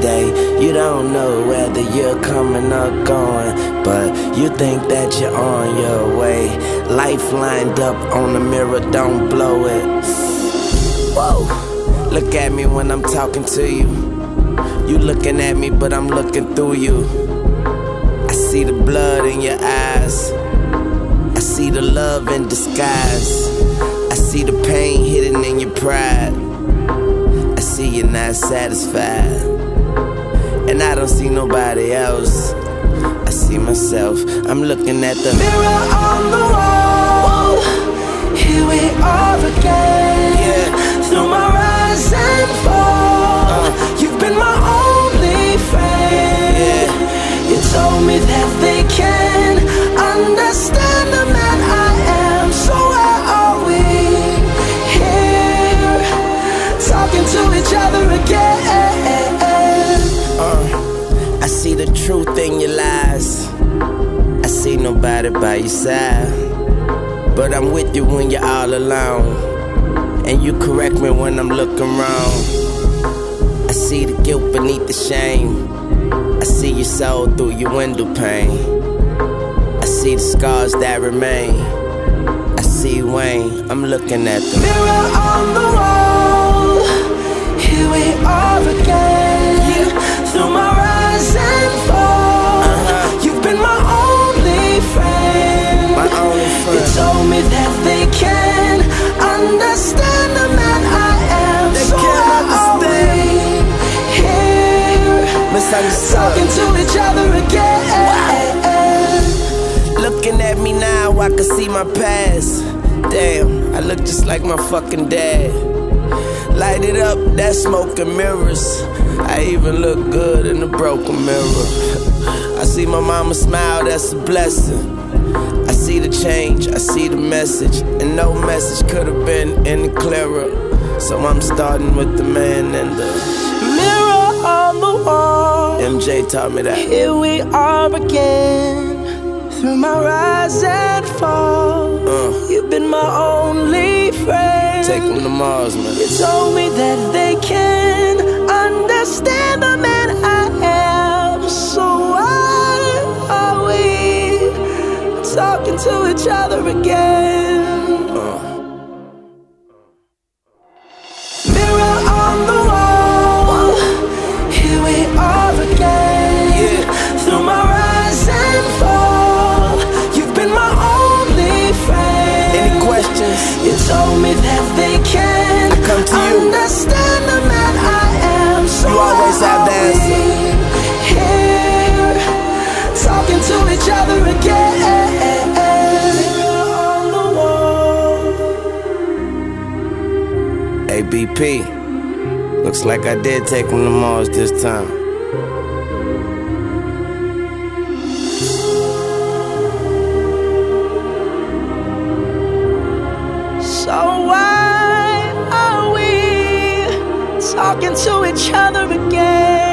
day. You don't know whether you're coming or going, but you think that you're on your way. Life lined up on the mirror, don't blow it. Whoa, look at me when I'm talking to you. You looking at me, but I'm looking through you. I see the blood in your eyes. I see the love in disguise. I see the pain hidden in your pride. See you're not satisfied. And I don't see nobody else. I see myself. I'm looking at the mirror on the wall. Here we are again. Yeah. Through my rise and fall. Talking to each other again. Uh, I see the truth in your lies. I see nobody by your side. But I'm with you when you're all alone. And you correct me when I'm looking wrong. I see the guilt beneath the shame. I see your soul through your window pane. I see the scars that remain. I see Wayne, I'm looking at them. Mirror on the wall. Talking to each other again. Looking at me now, I can see my past. Damn, I look just like my fucking dad. Light it up, that smoke and mirrors. I even look good in the broken mirror. I see my mama smile, that's a blessing. I see the change, I see the message, and no message could have been any clearer. So I'm starting with the man and the Mirror on the wall. MJ taught me that. Here we are again, through my rise and fall. Uh. You've been my only friend. Take them to Mars, man. You told me that they can understand the man I am. So why are we talking to each other again? Told me that they can I come to you. understand the man I am. So You always have the are Here, talking to each other again. On the wall. Hey, BP. Looks like I did take him to Mars this time. Talking to each other again?